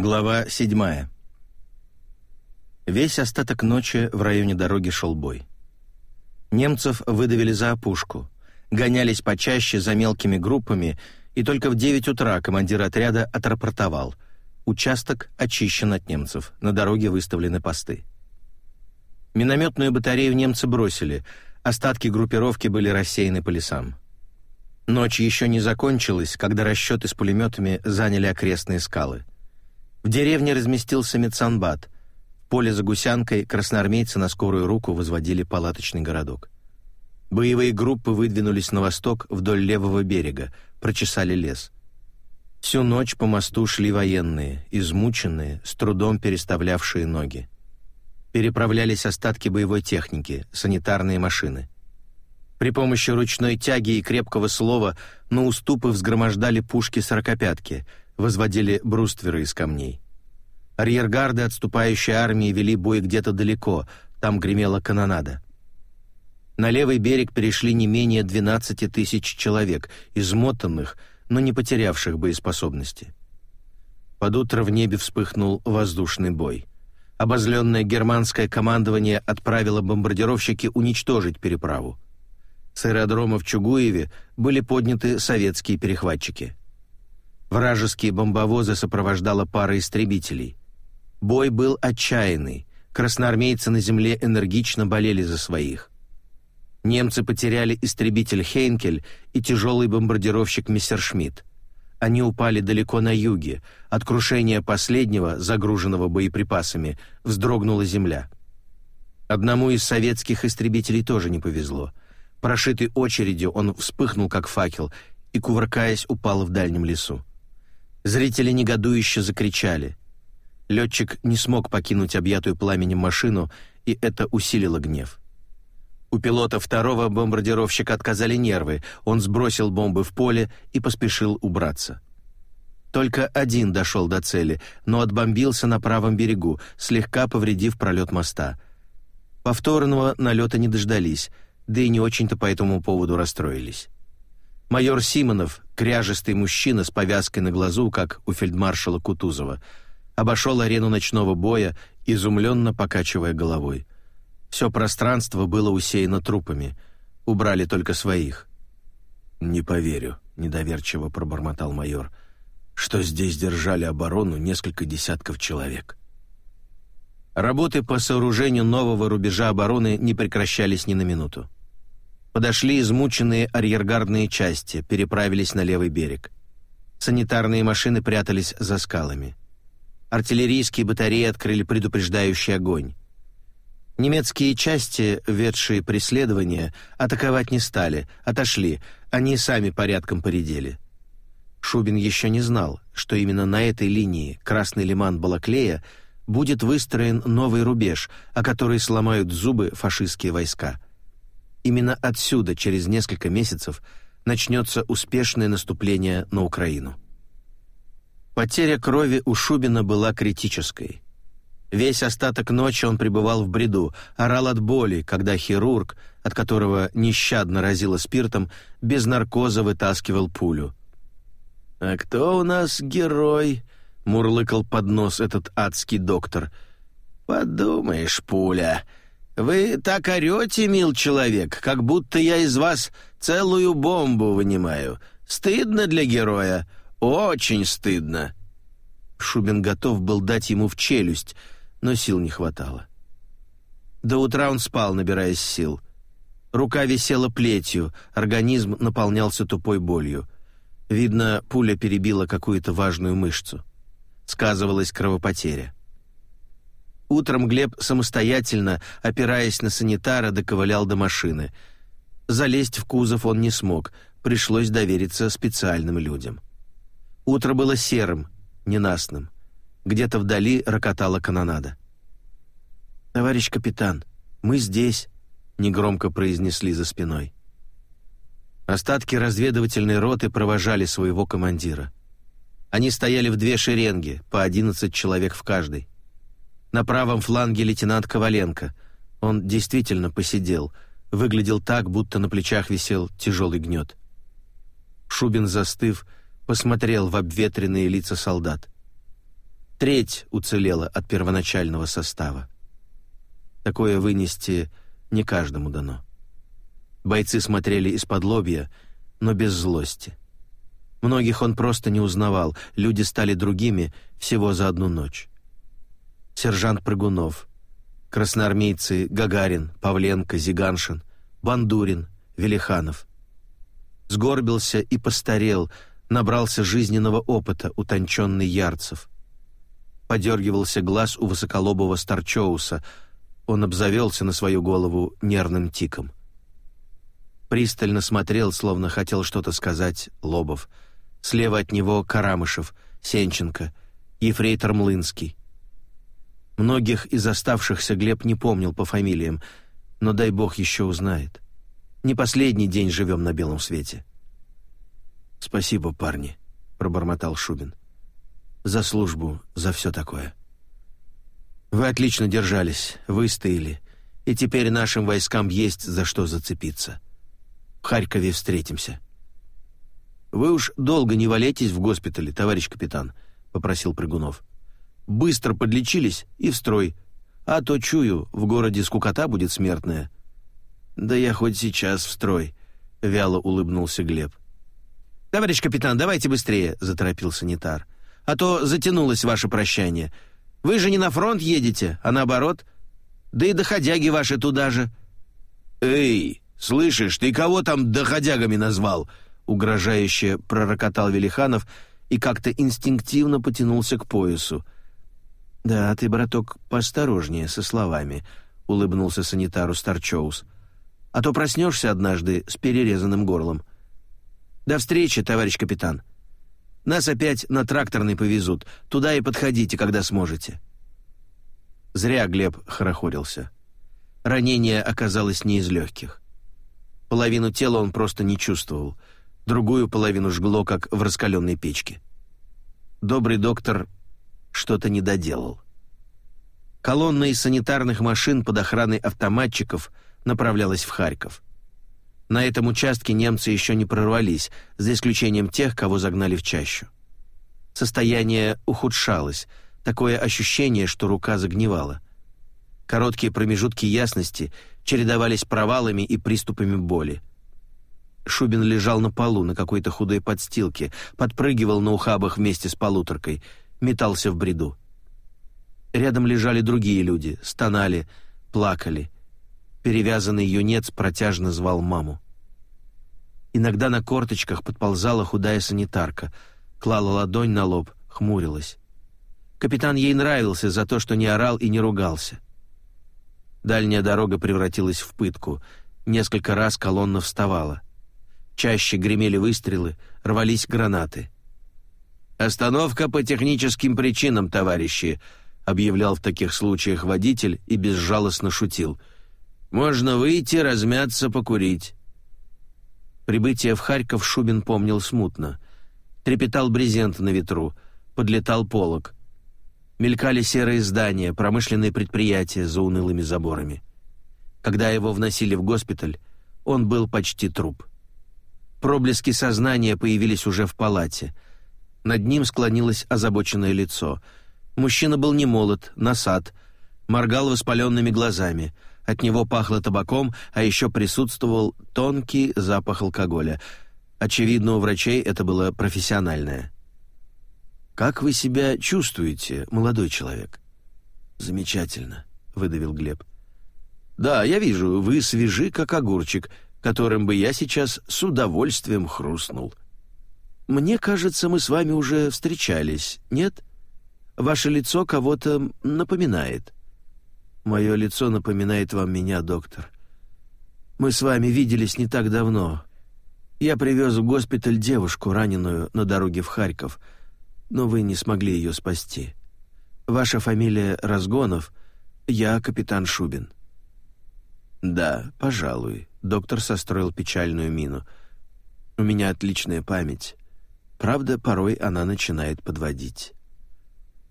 Глава 7. Весь остаток ночи в районе дороги шел бой. Немцев выдавили за опушку, гонялись почаще за мелкими группами, и только в 9 утра командир отряда отрапортовал. Участок очищен от немцев, на дороге выставлены посты. Минометную батарею немцы бросили, остатки группировки были рассеяны по лесам. Ночь еще не закончилась, когда расчеты с пулеметами заняли окрестные скалы — в деревне разместился медсанбат. В поле за гусянкой красноармейцы на скорую руку возводили палаточный городок. Боевые группы выдвинулись на восток вдоль левого берега, прочесали лес. Всю ночь по мосту шли военные, измученные, с трудом переставлявшие ноги. Переправлялись остатки боевой техники, санитарные машины. При помощи ручной тяги и крепкого слова на уступы взгромождали пушки-сорокопятки — возводили брустверы из камней. Арьергарды отступающей армии вели бой где-то далеко, там гремела канонада. На левый берег перешли не менее 12 тысяч человек, измотанных, но не потерявших боеспособности. Под утро в небе вспыхнул воздушный бой. Обозленное германское командование отправило бомбардировщики уничтожить переправу. С аэродрома в Чугуеве были подняты советские перехватчики. Вражеские бомбовозы сопровождала пара истребителей. Бой был отчаянный. Красноармейцы на земле энергично болели за своих. Немцы потеряли истребитель Хейнкель и тяжелый бомбардировщик Мессершмитт. Они упали далеко на юге. От крушения последнего, загруженного боеприпасами, вздрогнула земля. Одному из советских истребителей тоже не повезло. Прошитый очередью, он вспыхнул как факел и, кувыркаясь, упал в дальнем лесу. Зрители негодующе закричали. Летчик не смог покинуть объятую пламенем машину, и это усилило гнев. У пилота второго бомбардировщика отказали нервы, он сбросил бомбы в поле и поспешил убраться. Только один дошел до цели, но отбомбился на правом берегу, слегка повредив пролет моста. Повторного налета не дождались, да и не очень-то по этому поводу расстроились. Майор Симонов, кряжестый мужчина с повязкой на глазу, как у фельдмаршала Кутузова, обошел арену ночного боя, изумленно покачивая головой. Все пространство было усеяно трупами, убрали только своих. «Не поверю», — недоверчиво пробормотал майор, «что здесь держали оборону несколько десятков человек». Работы по сооружению нового рубежа обороны не прекращались ни на минуту. Подошли измученные арьергардные части, переправились на левый берег. Санитарные машины прятались за скалами. Артиллерийские батареи открыли предупреждающий огонь. Немецкие части, ведшие преследование, атаковать не стали, отошли, они сами порядком поредели. Шубин еще не знал, что именно на этой линии Красный Лиман-Балаклея будет выстроен новый рубеж, о который сломают зубы фашистские войска — Именно отсюда через несколько месяцев начнется успешное наступление на Украину. Потеря крови у Шубина была критической. Весь остаток ночи он пребывал в бреду, орал от боли, когда хирург, от которого нещадно разило спиртом, без наркоза вытаскивал пулю. «А кто у нас герой?» — мурлыкал под нос этот адский доктор. «Подумаешь, пуля, вы так орете, мил человек, как будто я из вас целую бомбу вынимаю. Стыдно для героя, очень стыдно». Шубин готов был дать ему в челюсть, но сил не хватало. До утра он спал, набираясь сил. Рука висела плетью, организм наполнялся тупой болью. Видно, пуля перебила какую-то важную мышцу. Сказывалась кровопотеря. Утром Глеб самостоятельно, опираясь на санитара, доковылял до машины. Залезть в кузов он не смог, пришлось довериться специальным людям. Утро было серым, ненастным. Где-то вдали рокотала канонада. «Товарищ капитан, мы здесь», — негромко произнесли за спиной. Остатки разведывательной роты провожали своего командира. Они стояли в две шеренги, по одиннадцать человек в каждой. На правом фланге лейтенант Коваленко. Он действительно посидел, выглядел так, будто на плечах висел тяжелый гнет. Шубин, застыв, посмотрел в обветренные лица солдат. Треть уцелела от первоначального состава. Такое вынести не каждому дано. Бойцы смотрели из-под лобья, но без злости. Многих он просто не узнавал, люди стали другими всего за одну ночь. Сержант Прыгунов, красноармейцы Гагарин, Павленко, Зиганшин, Бандурин, Велиханов. Сгорбился и постарел, набрался жизненного опыта, утонченный Ярцев. Подергивался глаз у высоколобого Старчоуса, он обзавелся на свою голову нервным тиком. Пристально смотрел, словно хотел что-то сказать, Лобов — Слева от него Карамышев, Сенченко, Ефрейтор Млынский. Многих из оставшихся Глеб не помнил по фамилиям, но дай бог еще узнает. Не последний день живем на белом свете. «Спасибо, парни», — пробормотал Шубин. «За службу, за все такое». «Вы отлично держались, выстояли, и теперь нашим войскам есть за что зацепиться. В Харькове встретимся». «Вы уж долго не валяйтесь в госпитале, товарищ капитан», — попросил Прыгунов. «Быстро подлечились и в строй. А то, чую, в городе скукота будет смертная». «Да я хоть сейчас в строй», — вяло улыбнулся Глеб. «Товарищ капитан, давайте быстрее», — заторопил санитар. «А то затянулось ваше прощание. Вы же не на фронт едете, а наоборот. Да и доходяги ваши туда же». «Эй, слышишь, ты кого там доходягами назвал?» угрожающе пророкотал Велиханов и как-то инстинктивно потянулся к поясу. «Да, ты, браток, поосторожнее со словами», — улыбнулся санитару Старчоус. «А то проснешься однажды с перерезанным горлом». «До встречи, товарищ капитан. Нас опять на тракторный повезут. Туда и подходите, когда сможете». Зря Глеб хорохорился. Ранение оказалось не из легких. Половину тела он просто не чувствовал — другую половину жгло, как в раскаленной печке. Добрый доктор что-то не доделал. Колонна из санитарных машин под охраной автоматчиков направлялась в Харьков. На этом участке немцы еще не прорвались, за исключением тех, кого загнали в чащу. Состояние ухудшалось, такое ощущение, что рука загнивала. Короткие промежутки ясности чередовались провалами и приступами боли. Шубин лежал на полу на какой-то худой подстилке, подпрыгивал на ухабах вместе с полуторкой, метался в бреду. Рядом лежали другие люди, стонали, плакали. Перевязанный юнец протяжно звал маму. Иногда на корточках подползала худая санитарка, клала ладонь на лоб, хмурилась. Капитан ей нравился за то, что не орал и не ругался. Дальняя дорога превратилась в пытку. Несколько раз колонна вставала. Чаще гремели выстрелы, рвались гранаты. «Остановка по техническим причинам, товарищи», — объявлял в таких случаях водитель и безжалостно шутил. «Можно выйти, размяться, покурить». Прибытие в Харьков Шубин помнил смутно. Трепетал брезент на ветру, подлетал полог. Мелькали серые здания, промышленные предприятия за унылыми заборами. Когда его вносили в госпиталь, он был почти труп. Проблески сознания появились уже в палате. Над ним склонилось озабоченное лицо. Мужчина был не молод, насад, моргал воспаленными глазами. От него пахло табаком, а еще присутствовал тонкий запах алкоголя. Очевидно, у врачей это было профессиональное. «Как вы себя чувствуете, молодой человек?» «Замечательно», — выдавил Глеб. «Да, я вижу, вы свежи, как огурчик», которым бы я сейчас с удовольствием хрустнул. Мне кажется, мы с вами уже встречались, нет? Ваше лицо кого-то напоминает. Мое лицо напоминает вам меня, доктор. Мы с вами виделись не так давно. Я привез в госпиталь девушку, раненую на дороге в Харьков, но вы не смогли ее спасти. Ваша фамилия Разгонов, я капитан Шубин. Да, пожалуй. Доктор состроил печальную мину. «У меня отличная память. Правда, порой она начинает подводить».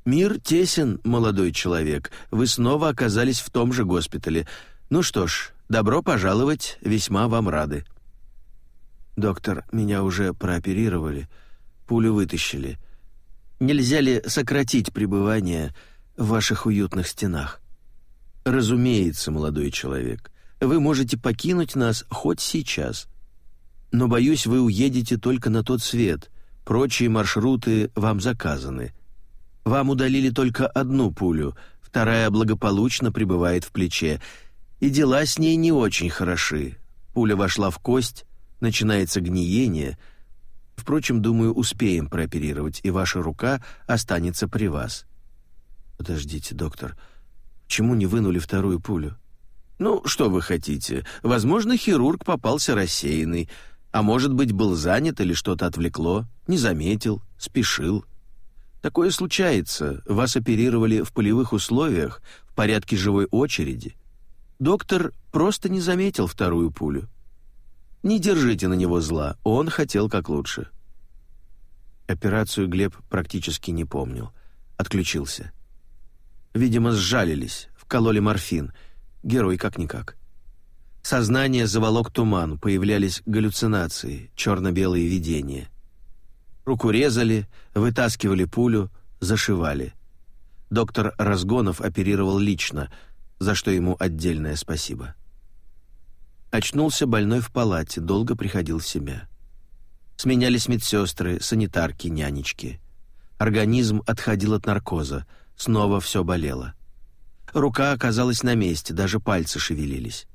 «Мир тесен, молодой человек. Вы снова оказались в том же госпитале. Ну что ж, добро пожаловать, весьма вам рады». «Доктор, меня уже прооперировали, пулю вытащили. Нельзя ли сократить пребывание в ваших уютных стенах? Разумеется, молодой человек, вы можете покинуть нас хоть сейчас. Но, боюсь, вы уедете только на тот свет. Прочие маршруты вам заказаны. Вам удалили только одну пулю, вторая благополучно пребывает в плече, и дела с ней не очень хороши. Пуля вошла в кость, начинается гниение — Впрочем, думаю, успеем прооперировать, и ваша рука останется при вас». «Подождите, доктор, почему не вынули вторую пулю?» «Ну, что вы хотите? Возможно, хирург попался рассеянный, а может быть, был занят или что-то отвлекло, не заметил, спешил. Такое случается. Вас оперировали в полевых условиях, в порядке живой очереди. Доктор просто не заметил вторую пулю. Не держите на него зла, он хотел как лучше». Операцию Глеб практически не помнил. Отключился. Видимо, сжалились, вкололи морфин. Герой как-никак. Сознание заволок туман, появлялись галлюцинации, черно-белые видения. Руку резали, вытаскивали пулю, зашивали. Доктор Разгонов оперировал лично, за что ему отдельное спасибо. Очнулся больной в палате, долго приходил в себя. Сменялись медсестры, санитарки, нянечки. Организм отходил от наркоза, снова все болело. Рука оказалась на месте, даже пальцы шевелились.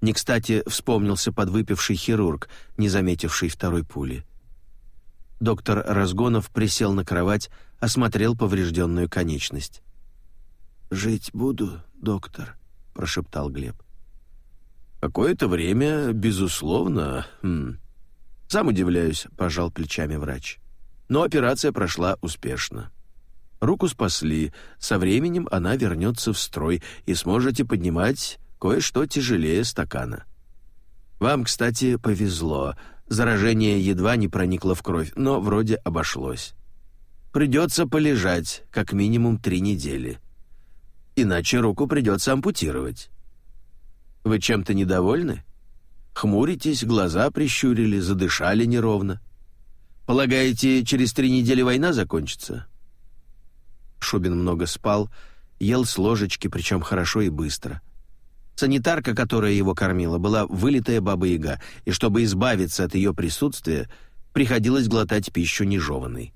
Не кстати вспомнился подвыпивший хирург, не заметивший второй пули. Доктор Разгонов присел на кровать, осмотрел поврежденную конечность. «Жить буду, доктор», — прошептал Глеб. «Какое-то время, безусловно. Хм. «Сам удивляюсь», — пожал плечами врач. Но операция прошла успешно. Руку спасли, со временем она вернется в строй, и сможете поднимать кое-что тяжелее стакана. Вам, кстати, повезло. Заражение едва не проникло в кровь, но вроде обошлось. Придется полежать как минимум три недели. Иначе руку придется ампутировать. Вы чем-то недовольны? Хмуритесь, глаза прищурили, задышали неровно. Полагаете, через три недели война закончится?» Шубин много спал, ел с ложечки, причем хорошо и быстро. Санитарка, которая его кормила, была вылитая баба-яга, и чтобы избавиться от ее присутствия, приходилось глотать пищу нежеванной.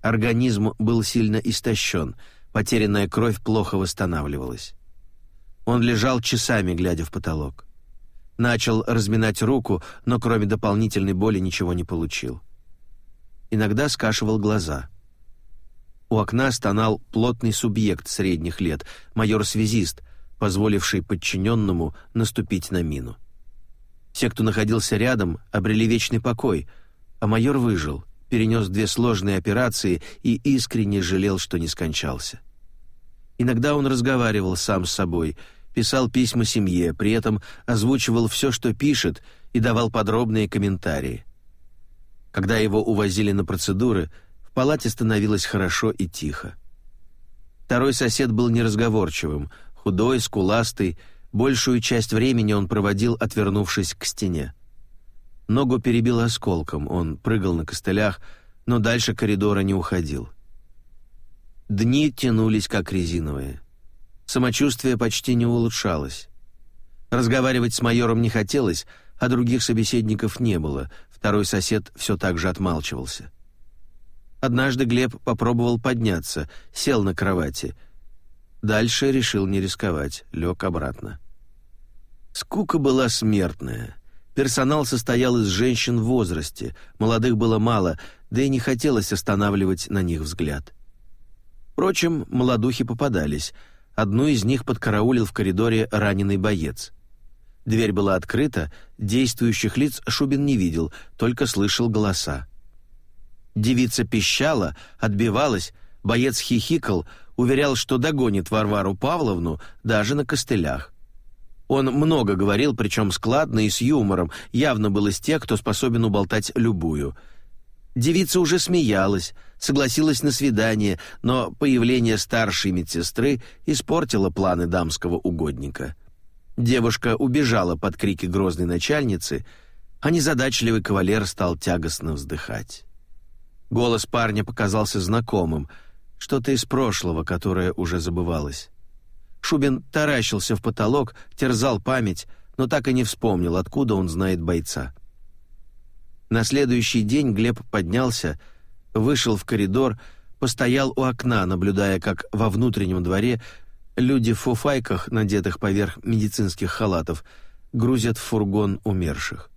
Организм был сильно истощен, потерянная кровь плохо восстанавливалась. Он лежал часами, глядя в потолок. Начал разминать руку, но кроме дополнительной боли ничего не получил. Иногда скашивал глаза. У окна стонал плотный субъект средних лет, майор-связист, позволивший подчиненному наступить на мину. Все, кто находился рядом, обрели вечный покой, а майор выжил, перенес две сложные операции и искренне жалел, что не скончался. Иногда он разговаривал сам с собой — писал письма семье, при этом озвучивал все, что пишет, и давал подробные комментарии. Когда его увозили на процедуры, в палате становилось хорошо и тихо. Второй сосед был неразговорчивым, худой, скуластый, большую часть времени он проводил, отвернувшись к стене. Ногу перебил осколком, он прыгал на костылях, но дальше коридора не уходил. Дни тянулись как резиновые. Самочувствие почти не улучшалось. Разговаривать с майором не хотелось, а других собеседников не было, второй сосед все так же отмалчивался. Однажды Глеб попробовал подняться, сел на кровати. Дальше решил не рисковать, лег обратно. Скука была смертная. Персонал состоял из женщин в возрасте, молодых было мало, да и не хотелось останавливать на них взгляд. Впрочем, молодухи попадались — Одну из них подкараулил в коридоре раненый боец. Дверь была открыта, действующих лиц Шубин не видел, только слышал голоса. Девица пищала, отбивалась, боец хихикал, уверял, что догонит Варвару Павловну даже на костылях. Он много говорил, причем складно и с юмором, явно был из тех, кто способен уболтать любую — Девица уже смеялась, согласилась на свидание, но появление старшей медсестры испортило планы дамского угодника. Девушка убежала под крики грозной начальницы, а незадачливый кавалер стал тягостно вздыхать. Голос парня показался знакомым, что-то из прошлого, которое уже забывалось. Шубин таращился в потолок, терзал память, но так и не вспомнил, откуда он знает бойца. На следующий день Глеб поднялся, вышел в коридор, постоял у окна, наблюдая, как во внутреннем дворе люди в фуфайках, надетых поверх медицинских халатов, грузят в фургон умерших.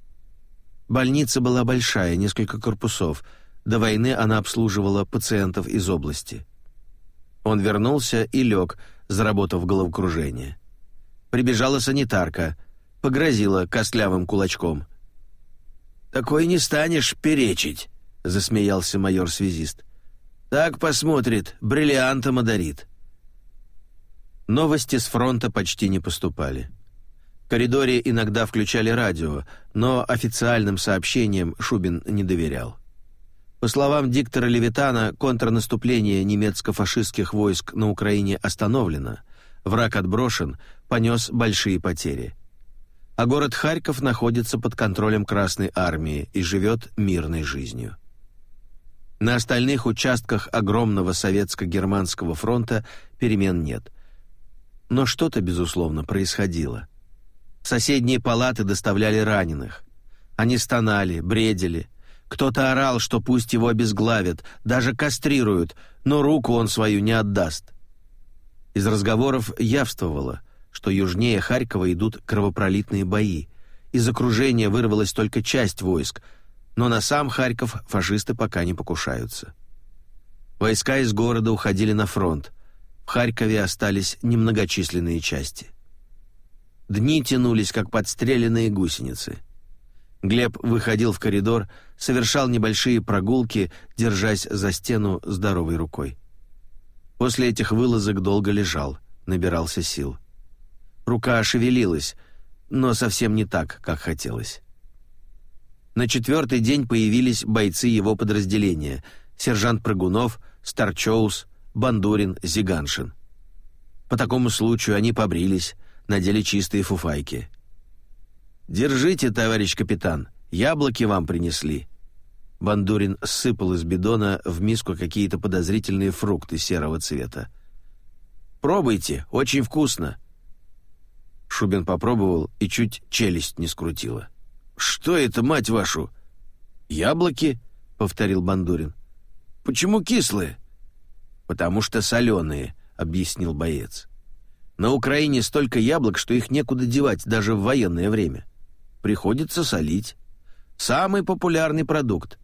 Больница была большая, несколько корпусов. До войны она обслуживала пациентов из области. Он вернулся и лег, заработав головокружение. Прибежала санитарка, погрозила костлявым кулачком. «Такой не станешь перечить», — засмеялся майор-связист. «Так посмотрит, бриллиантом одарит». Новости с фронта почти не поступали. В коридоре иногда включали радио, но официальным сообщениям Шубин не доверял. По словам диктора Левитана, контрнаступление немецко-фашистских войск на Украине остановлено, враг отброшен, понес большие потери. А город Харьков находится под контролем Красной армии и живет мирной жизнью. На остальных участках огромного советско-германского фронта перемен нет – но что-то, безусловно, происходило. Соседние палаты доставляли раненых. Они стонали, бредили. Кто-то орал, что пусть его обезглавят, даже кастрируют, но руку он свою не отдаст. Из разговоров явствовало, что южнее Харькова идут кровопролитные бои. Из окружения вырвалась только часть войск, но на сам Харьков фашисты пока не покушаются. Войска из города уходили на фронт. В Харькове остались немногочисленные части. Дни тянулись, как подстреленные гусеницы. Глеб выходил в коридор, совершал небольшие прогулки, держась за стену здоровой рукой. После этих вылазок долго лежал, набирался сил. Рука шевелилась, но совсем не так, как хотелось. На четвертый день появились бойцы его подразделения — сержант Прыгунов, Старчоус, Бандурин, Зиганшин. По такому случаю они побрились, надели чистые фуфайки. «Держите, товарищ капитан, яблоки вам принесли». Бандурин сыпал из бидона в миску какие-то подозрительные фрукты серого цвета. «Пробуйте, очень вкусно». Шубин попробовал и чуть челюсть не скрутила. «Что это, мать вашу?» «Яблоки», — повторил Бандурин. «Почему кислые?» «Потому что соленые», — объяснил боец. «На Украине столько яблок, что их некуда девать даже в военное время. Приходится солить. Самый популярный продукт».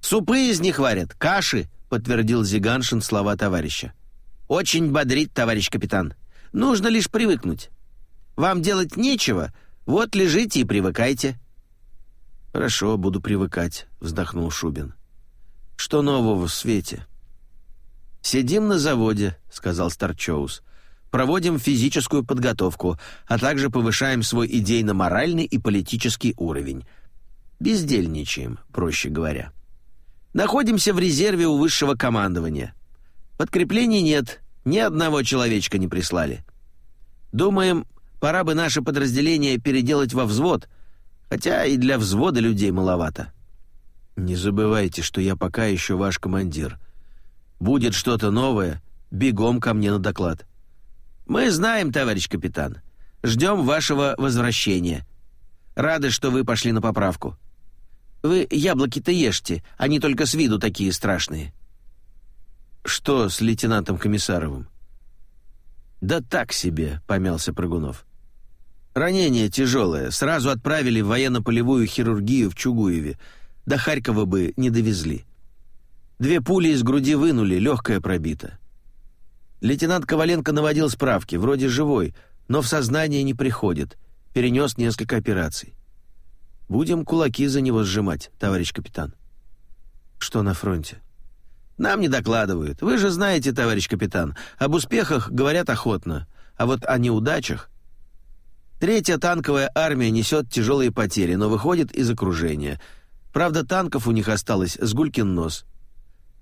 «Супы из них варят, каши», — подтвердил Зиганшин слова товарища. «Очень бодрит, товарищ капитан. Нужно лишь привыкнуть. Вам делать нечего, вот лежите и привыкайте». «Хорошо, буду привыкать», — вздохнул Шубин. «Что нового в свете?» «Сидим на заводе», — сказал Старчоус. «Проводим физическую подготовку, а также повышаем свой идейно-моральный и политический уровень. Бездельничаем, проще говоря. Находимся в резерве у высшего командования. Подкреплений нет, ни одного человечка не прислали. Думаем, пора бы наше подразделение переделать во взвод, хотя и для взвода людей маловато». «Не забывайте, что я пока еще ваш командир», Будет что-то новое, бегом ко мне на доклад. Мы знаем, товарищ капитан. Ждем вашего возвращения. Рады, что вы пошли на поправку. Вы яблоки-то ешьте, они только с виду такие страшные. Что с лейтенантом Комиссаровым? Да так себе, помялся Прыгунов. Ранение тяжелое, сразу отправили в военно-полевую хирургию в Чугуеве. До Харькова бы не довезли. Две пули из груди вынули, легкая пробита. Лейтенант Коваленко наводил справки, вроде живой, но в сознание не приходит. Перенес несколько операций. Будем кулаки за него сжимать, товарищ капитан. Что на фронте? Нам не докладывают. Вы же знаете, товарищ капитан, об успехах говорят охотно, а вот о неудачах... Третья танковая армия несет тяжелые потери, но выходит из окружения. Правда, танков у них осталось с гулькин нос.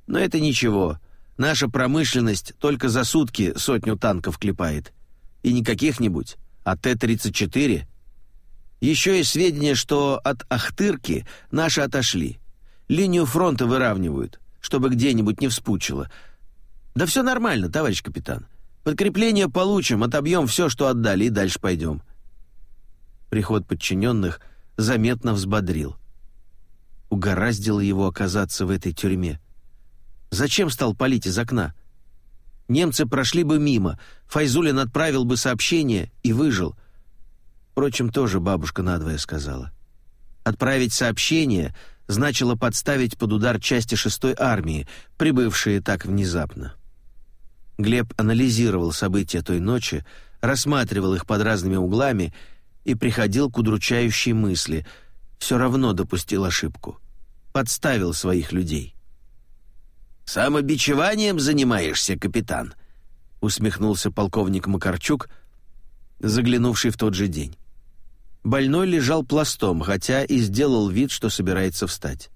Но это ничего. Наша промышленность только за сутки сотню танков клепает. И не каких-нибудь, а Т-34. Еще есть сведения, что от Ахтырки наши отошли. Линию фронта выравнивают, чтобы где-нибудь не вспучило. Да все нормально, товарищ капитан. Подкрепление получим, отобьем все, что отдали, и дальше пойдем. Приход подчиненных заметно взбодрил. Угораздило его оказаться в этой тюрьме. Зачем стал палить из окна? Немцы прошли бы мимо, Файзулин отправил бы сообщение и выжил. Впрочем, тоже бабушка надвое сказала. Отправить сообщение значило подставить под удар части шестой армии, прибывшие так внезапно. Глеб анализировал события той ночи, рассматривал их под разными углами и приходил к удручающей мысли. Все равно допустил ошибку. Подставил своих людей. «Самобичеванием занимаешься, капитан?» — усмехнулся полковник Макарчук, заглянувший в тот же день. Больной лежал пластом, хотя и сделал вид, что собирается встать.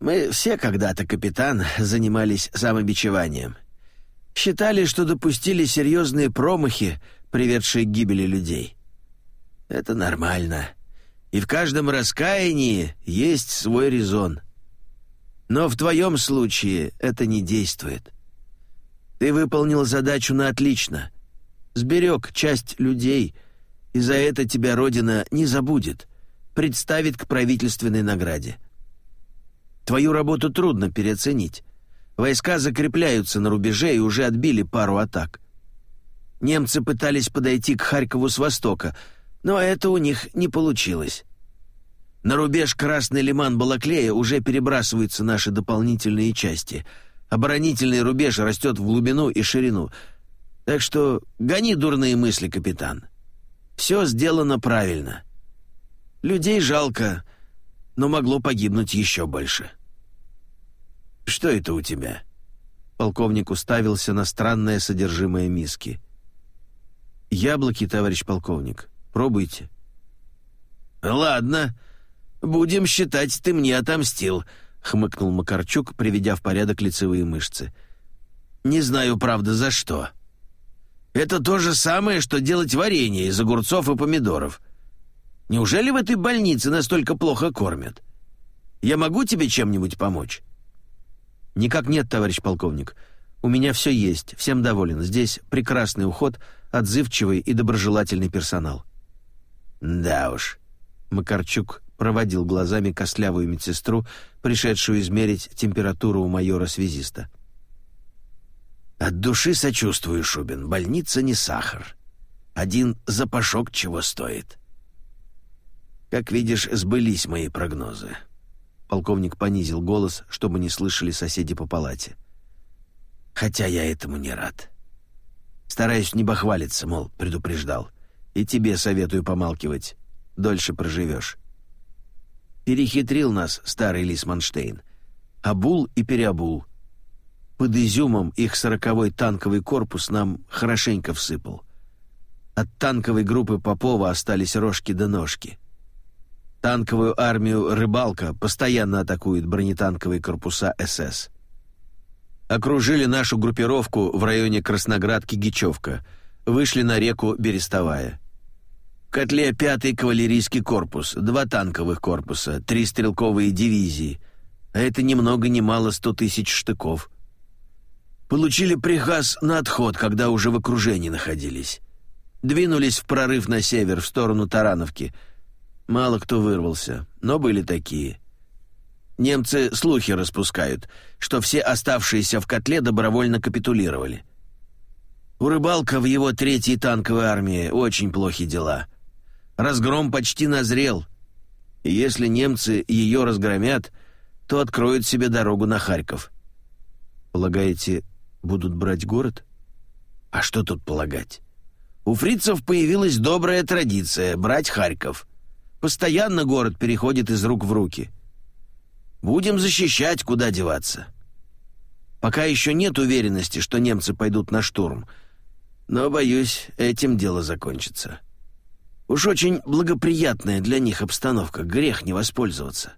«Мы все когда-то, капитан, занимались самобичеванием. Считали, что допустили серьезные промахи, приведшие к гибели людей. Это нормально. И в каждом раскаянии есть свой резон. Но в твоем случае это не действует. Ты выполнил задачу на отлично. Сберег часть людей, и за это тебя Родина не забудет, представит к правительственной награде. Твою работу трудно переоценить. Войска закрепляются на рубеже и уже отбили пару атак. Немцы пытались подойти к Харькову с востока, но это у них не получилось. На рубеж Красный Лиман-Балаклея уже перебрасываются наши дополнительные части. Оборонительный рубеж растет в глубину и ширину. Так что гони дурные мысли, капитан. Все сделано правильно. Людей жалко, но могло погибнуть еще больше. Что это у тебя?» Полковник уставился на странное содержимое миски. «Яблоки, товарищ полковник. Пробуйте». «Ладно, будем считать, ты мне отомстил», — хмыкнул Макарчук, приведя в порядок лицевые мышцы. «Не знаю, правда, за что. Это то же самое, что делать варенье из огурцов и помидоров. Неужели в этой больнице настолько плохо кормят? Я могу тебе чем-нибудь помочь?» «Никак нет, товарищ полковник. У меня все есть, всем доволен. Здесь прекрасный уход, отзывчивый и доброжелательный персонал». «Да уж». Макарчук проводил глазами костлявую медсестру, пришедшую измерить температуру у майора-связиста. «От души сочувствую, Шубин. Больница не сахар. Один запашок чего стоит. Как видишь, сбылись мои прогнозы. Полковник понизил голос, чтобы не слышали соседи по палате. «Хотя я этому не рад. Стараюсь не бахвалиться, мол, предупреждал. И тебе советую помалкивать. Дольше проживешь». Перехитрил нас старый лис Манштейн. Обул и переобул. Под изюмом их сороковой танковый корпус нам хорошенько всыпал. От танковой группы Попова остались рожки да ножки. Танковую армию «Рыбалка» постоянно атакуют бронетанковые корпуса СС. Окружили нашу группировку в районе Красноградки-Гичевка, вышли на реку Берестовая. В котле пятый кавалерийский корпус, два танковых корпуса, три стрелковые дивизии, а это ни много ни мало сто тысяч штыков. Получили приказ на отход, когда уже в окружении находились. Двинулись в прорыв на север, в сторону Тарановки — Мало кто вырвался, но были такие. Немцы слухи распускают, что все оставшиеся в котле добровольно капитулировали. У Рыбалка в его третьей танковой армии очень плохи дела. Разгром почти назрел. И если немцы ее разгромят, то откроют себе дорогу на Харьков. Полагаете, будут брать город? А что тут полагать? У фрицев появилась добрая традиция брать Харьков — Постоянно город переходит из рук в руки. Будем защищать, куда деваться. Пока еще нет уверенности, что немцы пойдут на штурм, но, боюсь, этим дело закончится. Уж очень благоприятная для них обстановка, грех не воспользоваться.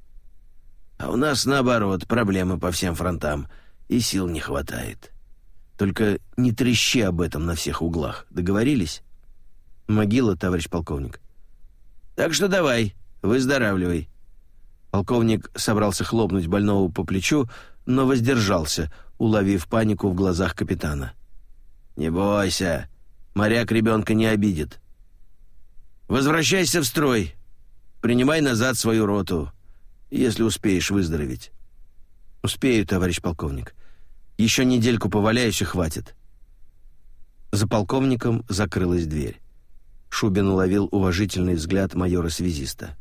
А у нас, наоборот, проблемы по всем фронтам, и сил не хватает. Только не трещи об этом на всех углах. Договорились? Могила, товарищ полковник. Так что давай, выздоравливай. Полковник собрался хлопнуть больного по плечу, но воздержался, уловив панику в глазах капитана. «Не бойся, моряк ребенка не обидит. Возвращайся в строй, принимай назад свою роту, если успеешь выздороветь». «Успею, товарищ полковник. Еще недельку поваляюсь и хватит». За полковником закрылась дверь. Шубин уловил уважительный взгляд майора-связиста.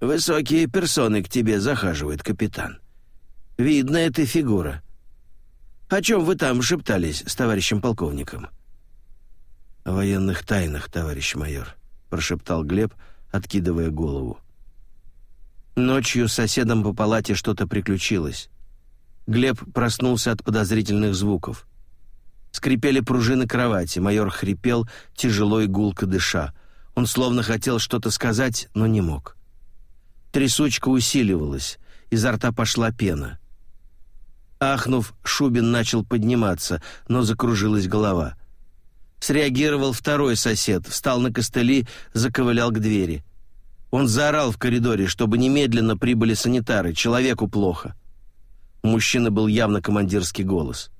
«Высокие персоны к тебе захаживают, капитан. Видно, это фигура. О чем вы там шептались с товарищем полковником?» «О военных тайнах, товарищ майор», — прошептал Глеб, откидывая голову. Ночью с соседом по палате что-то приключилось. Глеб проснулся от подозрительных звуков. Скрипели пружины кровати, майор хрипел, тяжело и гулко дыша. Он словно хотел что-то сказать, но не мог. Трясучка усиливалась, изо рта пошла пена. Ахнув, Шубин начал подниматься, но закружилась голова. Среагировал второй сосед, встал на костыли, заковылял к двери. Он заорал в коридоре, чтобы немедленно прибыли санитары, человеку плохо. У мужчины был явно командирский голос.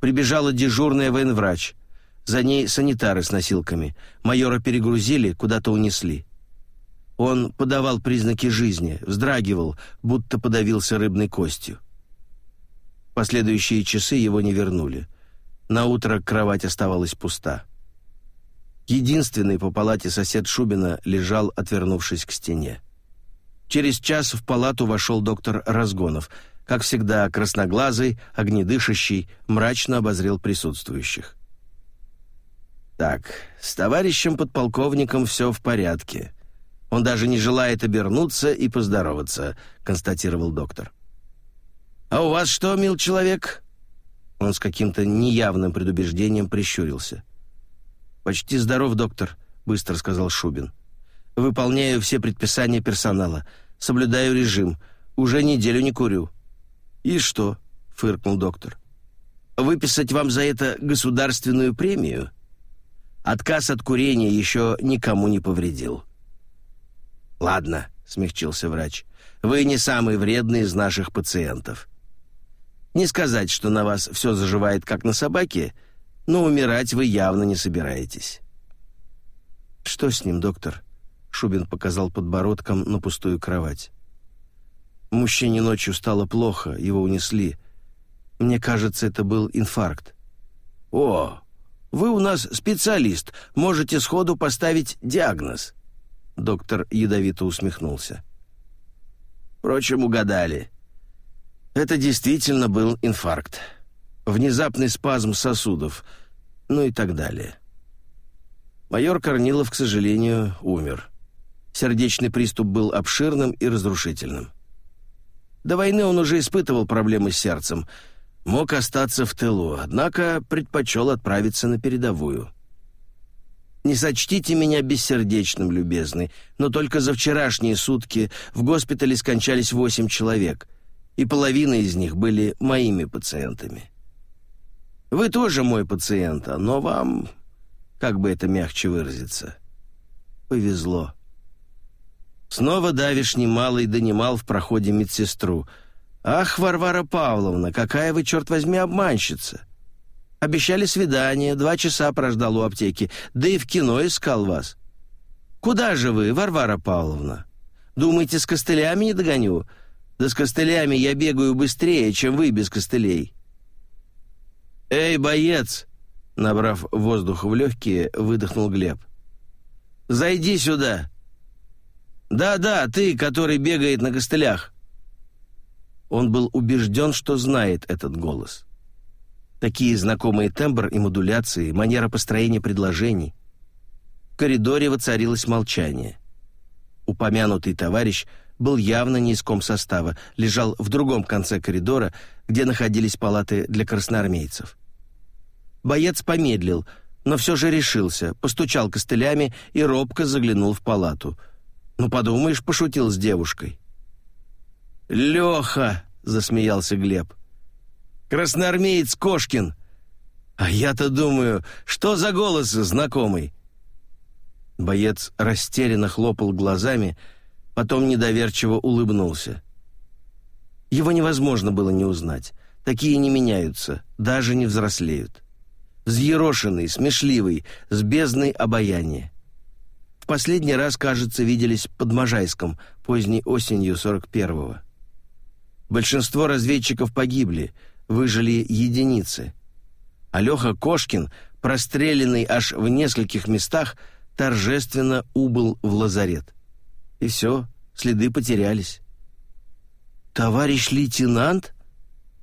Прибежала дежурная военврач. За ней санитары с носилками. Майора перегрузили, куда-то унесли. Он подавал признаки жизни, вздрагивал, будто подавился рыбной костью. Последующие часы его не вернули. На утро кровать оставалась пуста. Единственный по палате сосед Шубина лежал, отвернувшись к стене. Через час в палату вошел доктор Разгонов — как всегда, красноглазый, огнедышащий, мрачно обозрел присутствующих. «Так, с товарищем подполковником все в порядке. Он даже не желает обернуться и поздороваться», — констатировал доктор. «А у вас что, мил человек?» Он с каким-то неявным предубеждением прищурился. «Почти здоров, доктор», — быстро сказал Шубин. «Выполняю все предписания персонала, соблюдаю режим, уже неделю не курю». «И что?» — фыркнул доктор. «Выписать вам за это государственную премию?» Отказ от курения еще никому не повредил. «Ладно», — смягчился врач, — «вы не самый вредный из наших пациентов. Не сказать, что на вас все заживает, как на собаке, но умирать вы явно не собираетесь». «Что с ним, доктор?» — Шубин показал подбородком на пустую кровать. Мужчине ночью стало плохо, его унесли. Мне кажется, это был инфаркт. О, вы у нас специалист, можете сходу поставить диагноз. Доктор ядовито усмехнулся. Впрочем, угадали. Это действительно был инфаркт. Внезапный спазм сосудов, ну и так далее. Майор Корнилов, к сожалению, умер. Сердечный приступ был обширным и разрушительным. До войны он уже испытывал проблемы с сердцем. Мог остаться в тылу, однако предпочел отправиться на передовую. Не сочтите меня бессердечным, любезный, но только за вчерашние сутки в госпитале скончались восемь человек, и половина из них были моими пациентами. Вы тоже мой пациент, но вам, как бы это мягче выразиться, повезло. Снова давишний малый донимал в проходе медсестру. «Ах, Варвара Павловна, какая вы, черт возьми, обманщица! Обещали свидание, два часа прождал у аптеки, да и в кино искал вас. Куда же вы, Варвара Павловна? Думаете, с костылями не догоню? Да с костылями я бегаю быстрее, чем вы без костылей». «Эй, боец!» Набрав воздух в легкие, выдохнул Глеб. «Зайди сюда!» «Да-да, ты, который бегает на костылях». Он был убежден, что знает этот голос. Такие знакомые тембр и модуляции, манера построения предложений. В коридоре воцарилось молчание. Упомянутый товарищ был явно не из комсостава, лежал в другом конце коридора, где находились палаты для красноармейцев. Боец помедлил, но все же решился, постучал костылями и робко заглянул в палату — ну, подумаешь, пошутил с девушкой. «Леха!» — засмеялся Глеб. «Красноармеец Кошкин!» «А я-то думаю, что за голос знакомый?» Боец растерянно хлопал глазами, потом недоверчиво улыбнулся. Его невозможно было не узнать. Такие не меняются, даже не взрослеют. Взъерошенный, смешливый, с бездной обаяния. В последний раз, кажется, виделись под Можайском поздней осенью 41-го. Большинство разведчиков погибли, выжили единицы. А Леха Кошкин, простреленный аж в нескольких местах, торжественно убыл в лазарет. И все, следы потерялись. «Товарищ лейтенант?»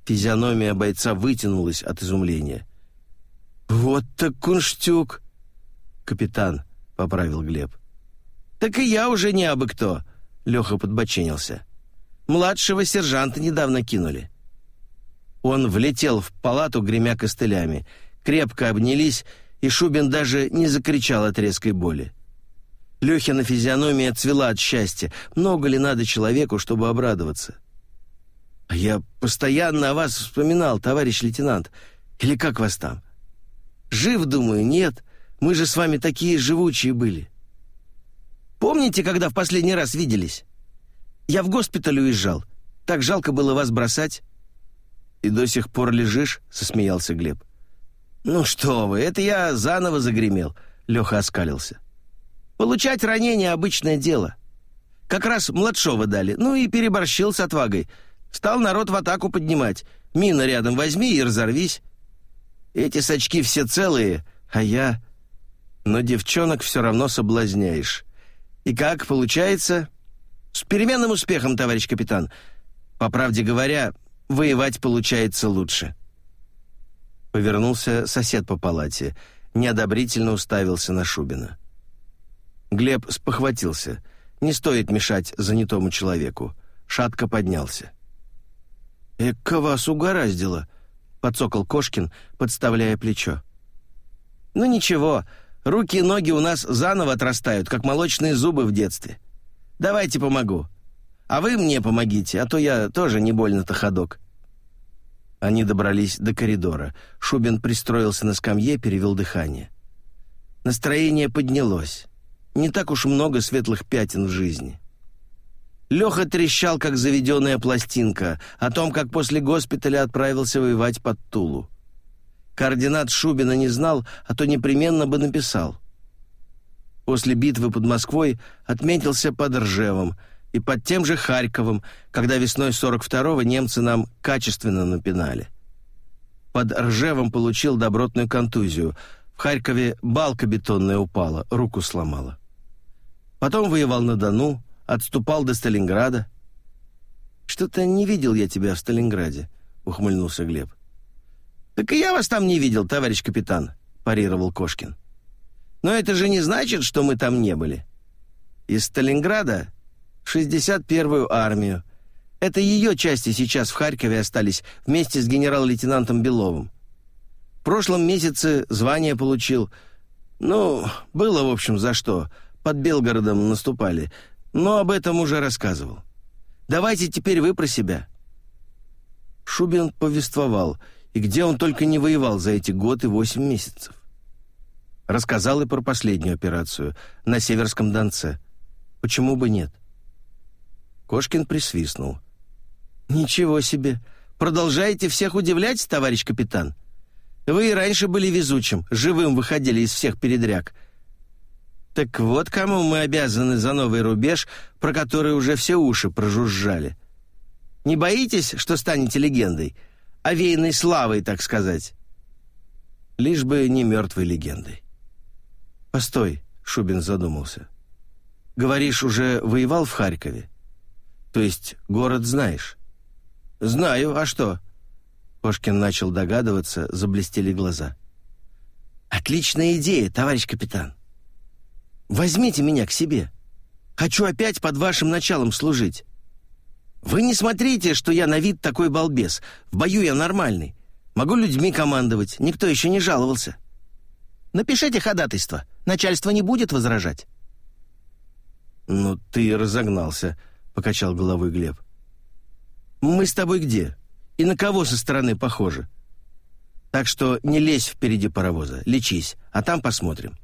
Физиономия бойца вытянулась от изумления. «Вот так кунштюк!» «Капитан», — поправил Глеб. «Так и я уже не абы кто», — Леха подбоченился. «Младшего сержанта недавно кинули». Он влетел в палату, гремя костылями. Крепко обнялись, и Шубин даже не закричал от резкой боли. Лехина физиономия цвела от счастья. Много ли надо человеку, чтобы обрадоваться? А я постоянно о вас вспоминал, товарищ лейтенант. Или как вас там? Жив, думаю, нет. Мы же с вами такие живучие были. Помните, когда в последний раз виделись? Я в госпиталь уезжал. Так жалко было вас бросать. И до сих пор лежишь, засмеялся Глеб. Ну что вы, это я заново загремел, Леха оскалился. Получать ранение обычное дело. Как раз младшего дали, ну и переборщил с отвагой. Стал народ в атаку поднимать. Мина рядом возьми и разорвись. Эти сачки все целые, а я... Но девчонок все равно соблазняешь. И как получается? С переменным успехом, товарищ капитан. По правде говоря, воевать получается лучше. Повернулся сосед по палате, неодобрительно уставился на Шубина. Глеб спохватился. Не стоит мешать занятому человеку. Шатко поднялся. «Эка вас угораздило», — подсокол Кошкин, подставляя плечо. «Ну ничего, руки и ноги у нас заново отрастают, как молочные зубы в детстве. Давайте помогу. А вы мне помогите, а то я тоже не больно-то ходок». Они добрались до коридора. Шубин пристроился на скамье, перевел дыхание. Настроение поднялось. Не так уж много светлых пятен в жизни. Леха трещал, как заведенная пластинка, о том, как после госпиталя отправился воевать под Тулу. Координат Шубина не знал, а то непременно бы написал. После битвы под Москвой отметился под Ржевом и под тем же Харьковом, когда весной 42-го немцы нам качественно напинали. Под Ржевом получил добротную контузию. В Харькове балка бетонная упала, руку сломала. Потом воевал на Дону, отступал до Сталинграда. «Что-то не видел я тебя в Сталинграде», — ухмыльнулся Глеб. «Так и я вас там не видел, товарищ капитан», — парировал Кошкин. «Но это же не значит, что мы там не были. Из Сталинграда в 61-ю армию. Это ее части сейчас в Харькове остались вместе с генерал-лейтенантом Беловым. В прошлом месяце звание получил. Ну, было, в общем, за что. Под Белгородом наступали но об этом уже рассказывал. Давайте теперь вы про себя». Шубин повествовал, и где он только не воевал за эти год и восемь месяцев. Рассказал и про последнюю операцию на Северском Донце. Почему бы нет? Кошкин присвистнул. «Ничего себе! Продолжаете всех удивлять, товарищ капитан? Вы и раньше были везучим, живым выходили из всех передряг. Так вот кому мы обязаны за новый рубеж, про который уже все уши прожужжали. Не боитесь, что станете легендой? Овеянной славой, так сказать. Лишь бы не мертвой легендой. Постой, Шубин задумался. Говоришь, уже воевал в Харькове? То есть город знаешь? Знаю, а что? Кошкин начал догадываться, заблестели глаза. Отличная идея, товарищ капитан. Возьмите меня к себе. Хочу опять под вашим началом служить. Вы не смотрите, что я на вид такой балбес. В бою я нормальный. Могу людьми командовать, никто еще не жаловался. Напишите ходатайство, начальство не будет возражать». «Ну, ты разогнался», — покачал головой Глеб. «Мы с тобой где? И на кого со стороны похожи? Так что не лезь впереди паровоза, лечись, а там посмотрим.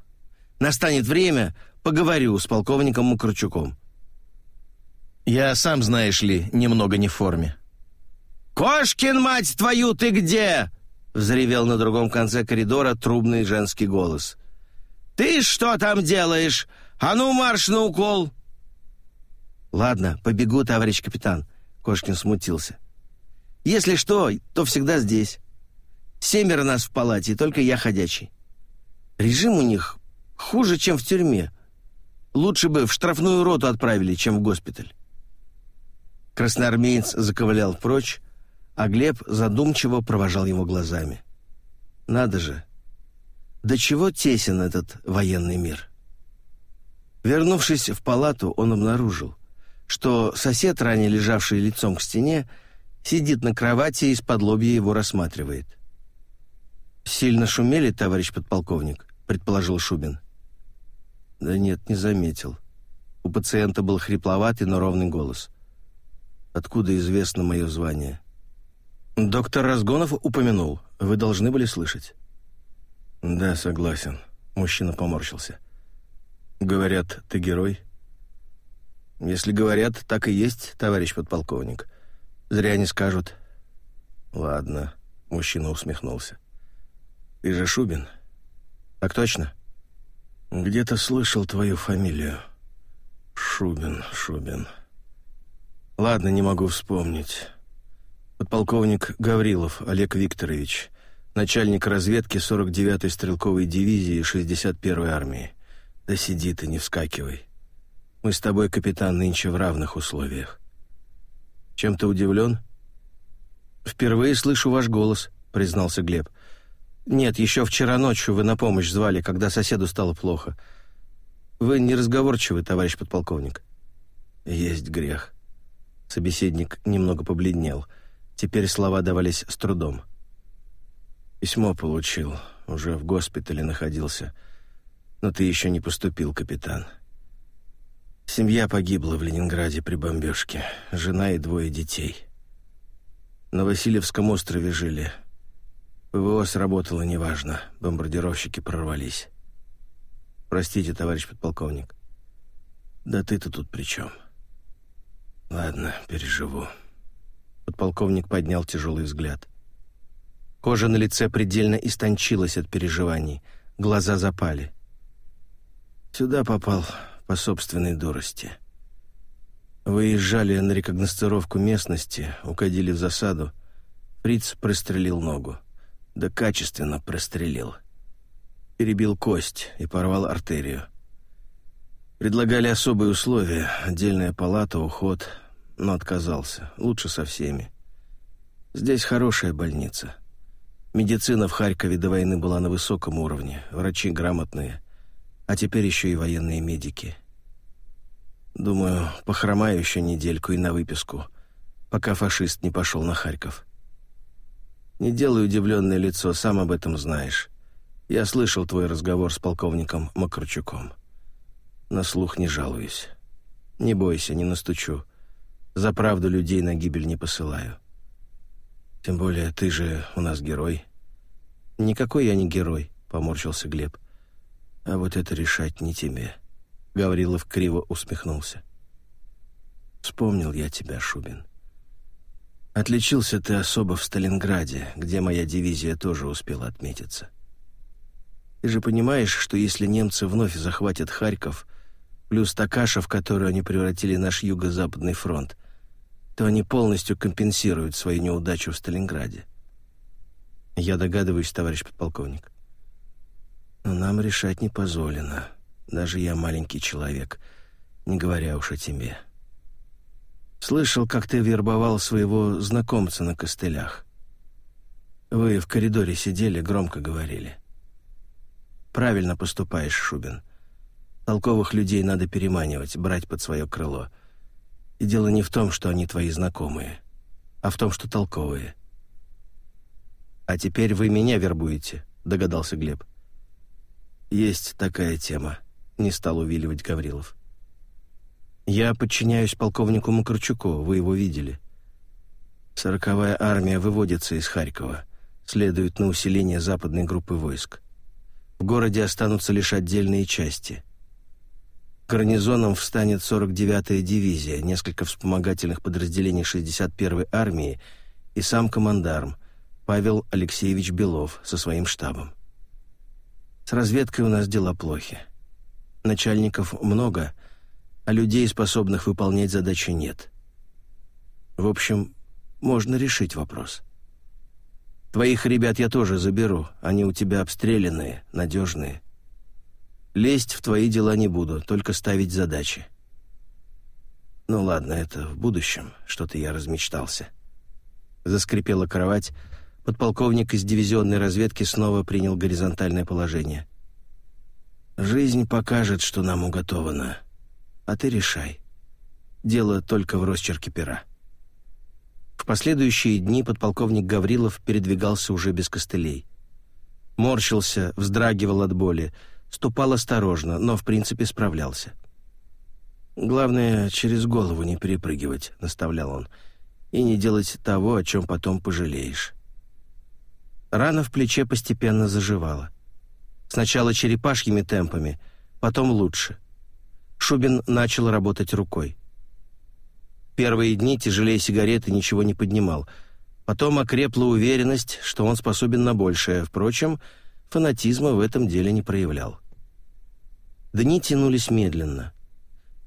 Настанет время, поговорю с полковником Мукрчуком». Я сам, знаешь ли, немного не в форме». «Кошкин, мать твою, ты где?» — взревел на другом конце коридора трубный женский голос. «Ты что там делаешь? А ну, марш на укол!» «Ладно, побегу, товарищ капитан», — Кошкин смутился. «Если что, то всегда здесь. Семеро нас в палате, только я ходячий. Режим у них хуже, чем в тюрьме. Лучше бы в штрафную роту отправили, чем в госпиталь». Красноармеец заковылял прочь, а Глеб задумчиво провожал его глазами. «Надо же! До чего тесен этот военный мир?» Вернувшись в палату, он обнаружил, что сосед, ранее лежавший лицом к стене, сидит на кровати и из-под лобья его рассматривает. «Сильно шумели, товарищ подполковник?» — предположил Шубин. «Да нет, не заметил». У пациента был хрипловатый, но ровный голос. «Откуда известно мое звание?» «Доктор Разгонов упомянул. Вы должны были слышать». «Да, согласен». Мужчина поморщился. «Говорят, ты герой?» Если говорят, так и есть, товарищ подполковник. Зря не скажут. Ладно, мужчина усмехнулся. Ты же Шубин? Так точно? Где-то слышал твою фамилию. Шубин, Шубин. Ладно, не могу вспомнить. Подполковник Гаврилов Олег Викторович, начальник разведки 49-й стрелковой дивизии 61-й армии. Да сиди ты, не вскакивай. Мы с тобой, капитан, нынче в равных условиях. Чем ты удивлен? Впервые слышу ваш голос, признался Глеб. Нет, еще вчера ночью вы на помощь звали, когда соседу стало плохо. Вы неразговорчивый, товарищ подполковник. Есть грех. Собеседник немного побледнел. Теперь слова давались с трудом. Письмо получил, уже в госпитале находился. Но ты еще не поступил, капитан. Семья погибла в Ленинграде при бомбежке. Жена и двое детей. На Васильевском острове жили. ПВО сработало неважно. Бомбардировщики прорвались. Простите, товарищ подполковник. Да ты-то тут при чем? Ладно, переживу. Подполковник поднял тяжелый взгляд. Кожа на лице предельно истончилась от переживаний. Глаза запали. Сюда попал по собственной дурости. Выезжали на рекогностировку местности, угодили в засаду. Фриц прострелил ногу. Да качественно прострелил. Перебил кость и порвал артерию. Предлагали особые условия, отдельная палата, уход, но отказался. Лучше со всеми. Здесь хорошая больница. Медицина в Харькове до войны была на высоком уровне, врачи грамотные — а теперь еще и военные медики. Думаю, похромаю еще недельку и на выписку, пока фашист не пошел на Харьков. Не делай удивленное лицо, сам об этом знаешь. Я слышал твой разговор с полковником Макарчуком. На слух не жалуюсь. Не бойся, не настучу. За правду людей на гибель не посылаю. Тем более ты же у нас герой. Никакой я не герой, поморщился Глеб. — а вот это решать не тебе. Гаврилов криво усмехнулся. Вспомнил я тебя, Шубин. Отличился ты особо в Сталинграде, где моя дивизия тоже успела отметиться. Ты же понимаешь, что если немцы вновь захватят Харьков, плюс Такаша, в которую они превратили наш юго-западный фронт, то они полностью компенсируют свою неудачу в Сталинграде. Я догадываюсь, товарищ подполковник. Но нам решать не позволено. Даже я маленький человек, не говоря уж о тебе. Слышал, как ты вербовал своего знакомца на костылях. Вы в коридоре сидели, громко говорили. Правильно поступаешь, Шубин. Толковых людей надо переманивать, брать под свое крыло. И дело не в том, что они твои знакомые, а в том, что толковые. «А теперь вы меня вербуете», — догадался Глеб. — «Есть такая тема», — не стал увиливать Гаврилов. «Я подчиняюсь полковнику Макарчуку, вы его видели. Сороковая армия выводится из Харькова, следует на усиление западной группы войск. В городе останутся лишь отдельные части. Гарнизоном встанет 49-я дивизия, несколько вспомогательных подразделений 61-й армии и сам командарм Павел Алексеевич Белов со своим штабом. С разведкой у нас дела плохи. Начальников много, а людей, способных выполнять задачи, нет. В общем, можно решить вопрос. Твоих ребят я тоже заберу, они у тебя обстрелянные, надежные. Лезть в твои дела не буду, только ставить задачи. Ну ладно, это в будущем, что-то я размечтался. Заскрипела кровать, подполковник из дивизионной разведки снова принял горизонтальное положение. Жизнь покажет, что нам уготовано, а ты решай. Дело только в росчерке пера. В последующие дни подполковник Гаврилов передвигался уже без костылей. Морщился, вздрагивал от боли, ступал осторожно, но в принципе справлялся. «Главное, через голову не перепрыгивать», — наставлял он, «и не делать того, о чем потом пожалеешь». Рана в плече постепенно заживала. Сначала черепашьими темпами, потом лучше. Шубин начал работать рукой. Первые дни тяжелее сигареты ничего не поднимал. Потом окрепла уверенность, что он способен на большее. Впрочем, фанатизма в этом деле не проявлял. Дни тянулись медленно.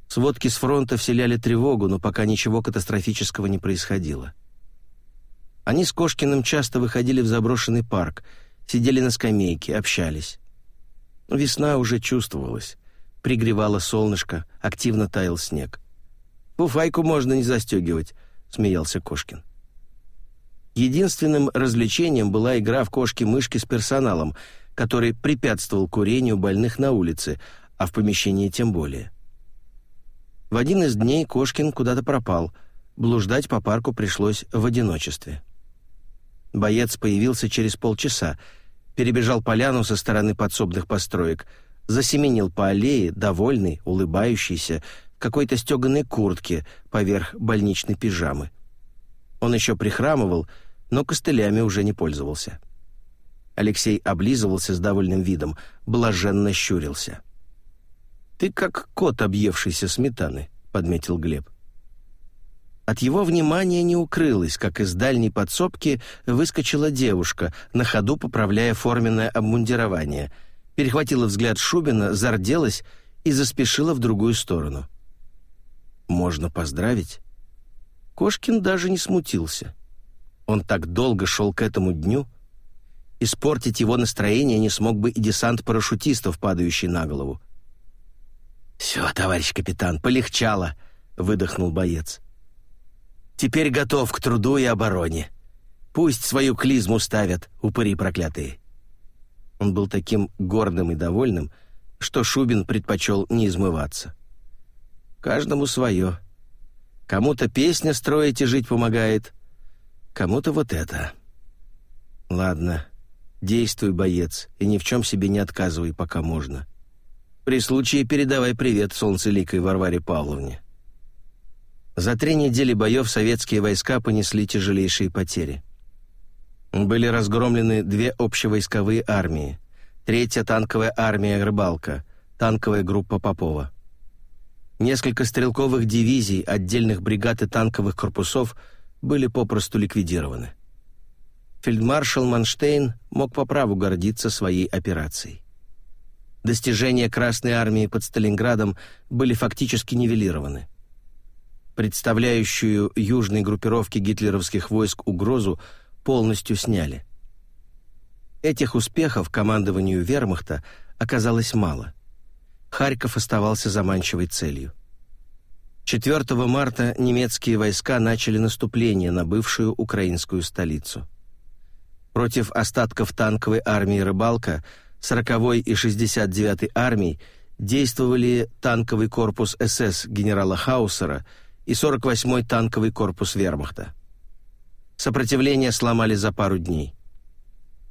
Сводки с фронта вселяли тревогу, но пока ничего катастрофического не происходило. Они с Кошкиным часто выходили в заброшенный парк, сидели на скамейке, общались. Весна уже чувствовалась. Пригревало солнышко, активно таял снег. «Фуфайку можно не застегивать», — смеялся Кошкин. Единственным развлечением была игра в кошки-мышки с персоналом, который препятствовал курению больных на улице, а в помещении тем более. В один из дней Кошкин куда-то пропал, блуждать по парку пришлось в одиночестве. Боец появился через полчаса, перебежал поляну со стороны подсобных построек, засеменил по аллее, довольный, улыбающийся, какой-то стеганой куртке поверх больничной пижамы. Он еще прихрамывал, но костылями уже не пользовался. Алексей облизывался с довольным видом, блаженно щурился. «Ты как кот, объевшийся сметаны», — подметил Глеб. От его внимания не укрылось, как из дальней подсобки выскочила девушка, на ходу поправляя форменное обмундирование, перехватила взгляд Шубина, зарделась и заспешила в другую сторону. «Можно поздравить?» Кошкин даже не смутился. Он так долго шел к этому дню. Испортить его настроение не смог бы и десант парашютистов, падающий на голову. «Все, товарищ капитан, полегчало», — выдохнул боец. «Теперь готов к труду и обороне. Пусть свою клизму ставят, упыри проклятые». Он был таким гордым и довольным, что Шубин предпочел не измываться. «Каждому свое», Кому-то песня строить и жить помогает, кому-то вот это. Ладно, действуй, боец, и ни в чем себе не отказывай, пока можно. При случае передавай привет солнцеликой Варваре Павловне. За три недели боев советские войска понесли тяжелейшие потери. Были разгромлены две общевойсковые армии, третья танковая армия «Рыбалка», танковая группа Попова. Несколько стрелковых дивизий, отдельных бригад и танковых корпусов были попросту ликвидированы. Фельдмаршал Манштейн мог по праву гордиться своей операцией. Достижения Красной армии под Сталинградом были фактически нивелированы. Представляющую южной группировке гитлеровских войск угрозу полностью сняли. Этих успехов командованию вермахта оказалось мало – Харьков оставался заманчивой целью. 4 марта немецкие войска начали наступление на бывшую украинскую столицу. Против остатков танковой армии «Рыбалка» 40-й и 69-й армий действовали танковый корпус СС генерала Хаусера и 48-й танковый корпус вермахта. Сопротивление сломали за пару дней.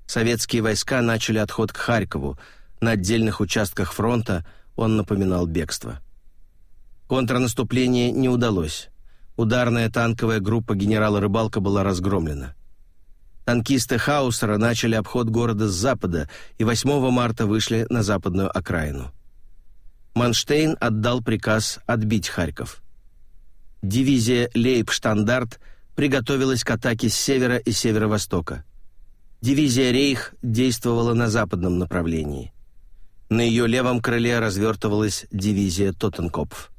Советские войска начали отход к Харькову, на отдельных участках фронта – он напоминал бегство. Контрнаступление не удалось. Ударная танковая группа генерала Рыбалка была разгромлена. Танкисты Хаусера начали обход города с запада и 8 марта вышли на западную окраину. Манштейн отдал приказ отбить Харьков. Дивизия Лейбштандарт приготовилась к атаке с севера и северо-востока. Дивизия Рейх действовала на западном направлении. На ее левом крыле развертывалась дивизия Тоттенкопф.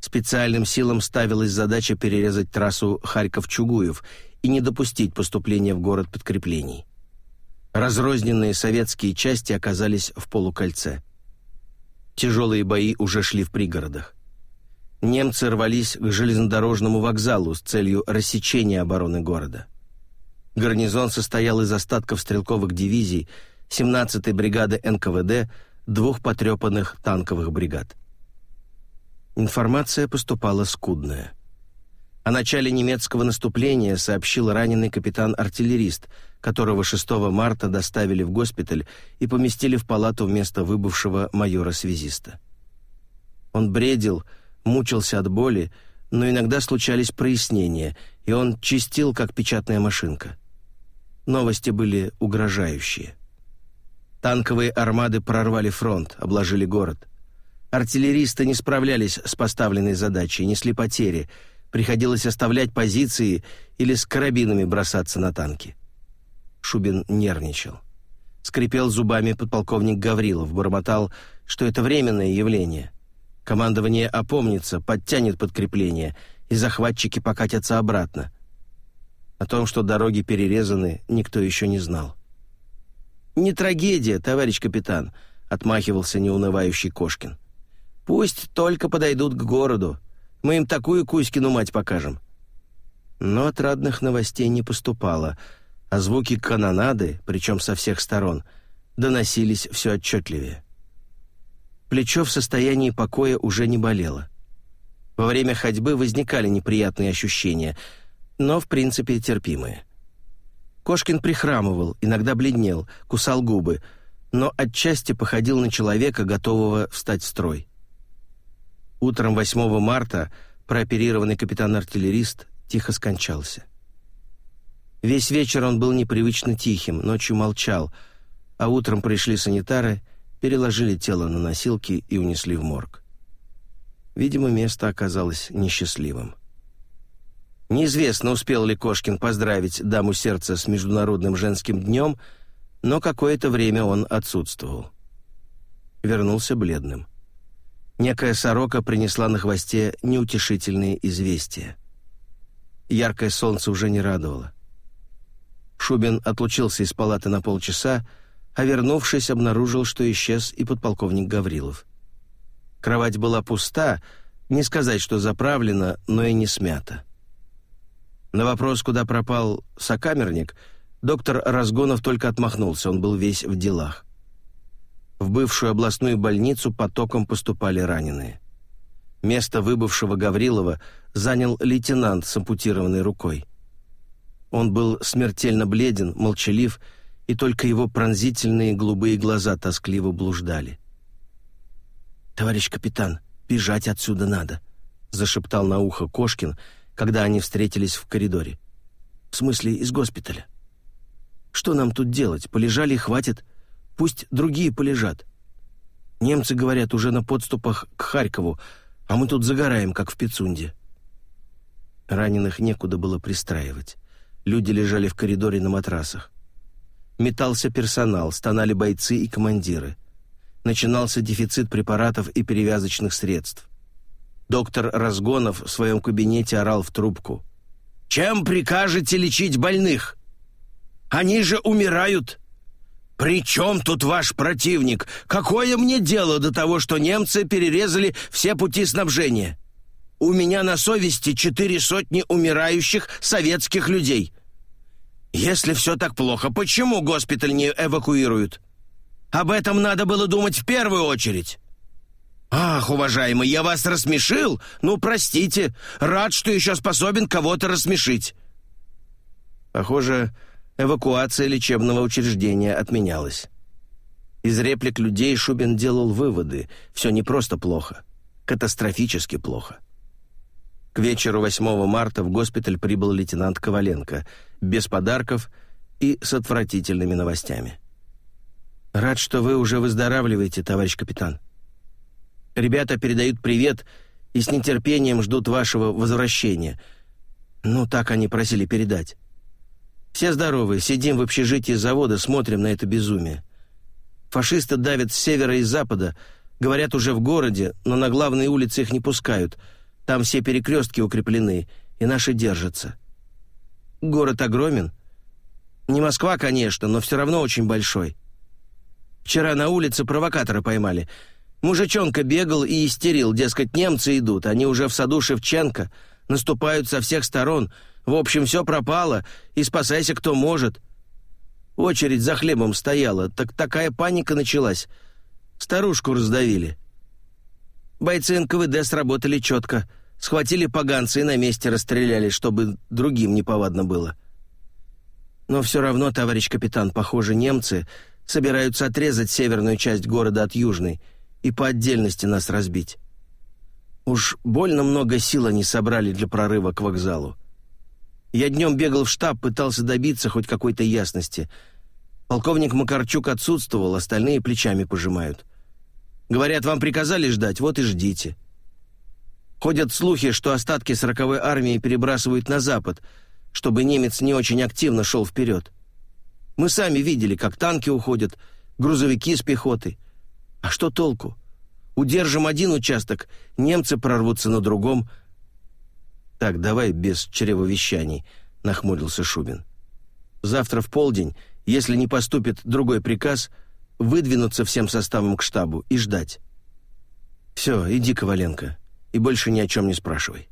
Специальным силам ставилась задача перерезать трассу Харьков-Чугуев и не допустить поступления в город подкреплений. Разрозненные советские части оказались в полукольце. Тяжелые бои уже шли в пригородах. Немцы рвались к железнодорожному вокзалу с целью рассечения обороны города. Гарнизон состоял из остатков стрелковых дивизий 17-й бригады НКВД, двух потрепанных танковых бригад. Информация поступала скудная. О начале немецкого наступления сообщил раненый капитан-артиллерист, которого 6 марта доставили в госпиталь и поместили в палату вместо выбывшего майора-связиста. Он бредил, мучился от боли, но иногда случались прояснения, и он чистил, как печатная машинка. Новости были угрожающие. Танковые армады прорвали фронт, обложили город. Артиллеристы не справлялись с поставленной задачей, несли потери. Приходилось оставлять позиции или с карабинами бросаться на танки. Шубин нервничал. Скрипел зубами подполковник Гаврилов, бормотал, что это временное явление. Командование опомнится, подтянет подкрепление, и захватчики покатятся обратно. О том, что дороги перерезаны, никто еще не знал. «Не трагедия, товарищ капитан», — отмахивался неунывающий Кошкин. «Пусть только подойдут к городу. Мы им такую Кузькину мать покажем». Но отрадных новостей не поступало, а звуки канонады, причем со всех сторон, доносились все отчетливее. Плечо в состоянии покоя уже не болело. Во время ходьбы возникали неприятные ощущения — но в принципе терпимые. Кошкин прихрамывал, иногда бледнел, кусал губы, но отчасти походил на человека, готового встать в строй. Утром 8 марта прооперированный капитан-артиллерист тихо скончался. Весь вечер он был непривычно тихим, ночью молчал, а утром пришли санитары, переложили тело на носилки и унесли в морг. Видимо, место оказалось несчастливым. Неизвестно, успел ли Кошкин поздравить даму сердца с Международным женским днем, но какое-то время он отсутствовал. Вернулся бледным. Некая сорока принесла на хвосте неутешительные известия. Яркое солнце уже не радовало. Шубин отлучился из палаты на полчаса, а вернувшись, обнаружил, что исчез и подполковник Гаврилов. Кровать была пуста, не сказать, что заправлена, но и не смята. На вопрос, куда пропал сокамерник, доктор Разгонов только отмахнулся, он был весь в делах. В бывшую областную больницу потоком поступали раненые. Место выбывшего Гаврилова занял лейтенант с ампутированной рукой. Он был смертельно бледен, молчалив, и только его пронзительные голубые глаза тоскливо блуждали. «Товарищ капитан, бежать отсюда надо», — зашептал на ухо Кошкин, когда они встретились в коридоре. «В смысле, из госпиталя. Что нам тут делать? Полежали и хватит. Пусть другие полежат. Немцы, говорят, уже на подступах к Харькову, а мы тут загораем, как в Пицунде». Раненых некуда было пристраивать. Люди лежали в коридоре на матрасах. Метался персонал, стонали бойцы и командиры. Начинался дефицит препаратов и перевязочных средств. Доктор Разгонов в своем кабинете орал в трубку. «Чем прикажете лечить больных? Они же умирают!» «При чем тут ваш противник? Какое мне дело до того, что немцы перерезали все пути снабжения? У меня на совести четыре сотни умирающих советских людей. Если все так плохо, почему госпиталь не эвакуируют? Об этом надо было думать в первую очередь». «Ах, уважаемый, я вас рассмешил? Ну, простите. Рад, что еще способен кого-то рассмешить». Похоже, эвакуация лечебного учреждения отменялась. Из реплик людей Шубин делал выводы. Все не просто плохо. Катастрофически плохо. К вечеру 8 марта в госпиталь прибыл лейтенант Коваленко, без подарков и с отвратительными новостями. «Рад, что вы уже выздоравливаете, товарищ капитан», Ребята передают привет и с нетерпением ждут вашего возвращения. Ну, так они просили передать. Все здоровы, сидим в общежитии завода, смотрим на это безумие. Фашисты давят с севера и запада, говорят уже в городе, но на главные улицы их не пускают. Там все перекрестки укреплены, и наши держатся. Город огромен. Не Москва, конечно, но все равно очень большой. Вчера на улице провокатора поймали. Мужичонка бегал и истерил, дескать, немцы идут, они уже в саду Шевченко, наступают со всех сторон — в общем, все пропало, и спасайся кто может. Очередь за хлебом стояла, так такая паника началась. Старушку раздавили. Бойцы НКВД сработали четко. Схватили поганца и на месте расстреляли, чтобы другим неповадно было. Но все равно, товарищ капитан, похоже, немцы собираются отрезать северную часть города от южной и по отдельности нас разбить. Уж больно много сил они собрали для прорыва к вокзалу. Я днем бегал в штаб, пытался добиться хоть какой-то ясности. Полковник Макарчук отсутствовал, остальные плечами пожимают. Говорят, вам приказали ждать, вот и ждите. Ходят слухи, что остатки сороковой армии перебрасывают на запад, чтобы немец не очень активно шел вперед. Мы сами видели, как танки уходят, грузовики с пехотой. А что толку? Удержим один участок, немцы прорвутся на другом, «Так, давай без чревовещаний», — нахмурился Шубин. «Завтра в полдень, если не поступит другой приказ, выдвинуться всем составом к штабу и ждать. Все, иди, Коваленко, и больше ни о чем не спрашивай».